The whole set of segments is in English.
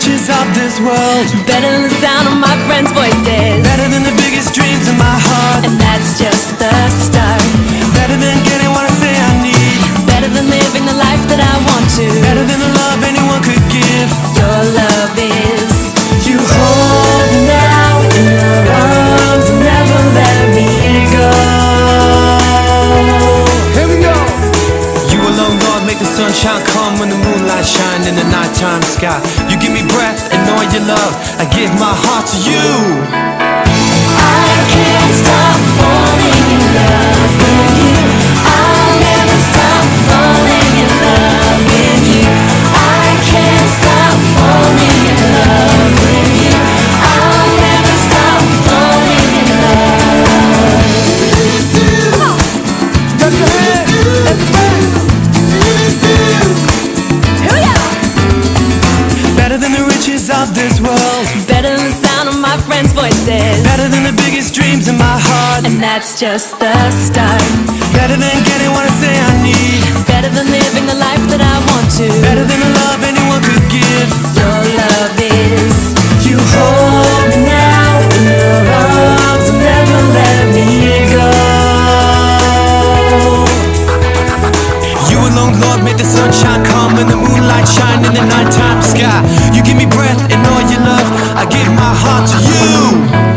riches of this world. Better than the sound of my friends' voices. Better than the sunshine come when the moonlight shine in the nighttime sky. You give me breath and all your love. I give my heart to you. Friends' voices. Better than the biggest dreams in my heart. And that's just the start. Better than getting what I say I need. Lord, make the sunshine come and the moonlight shine in the nighttime sky. You give me breath and all your love. I give my heart to you.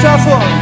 chaque fois.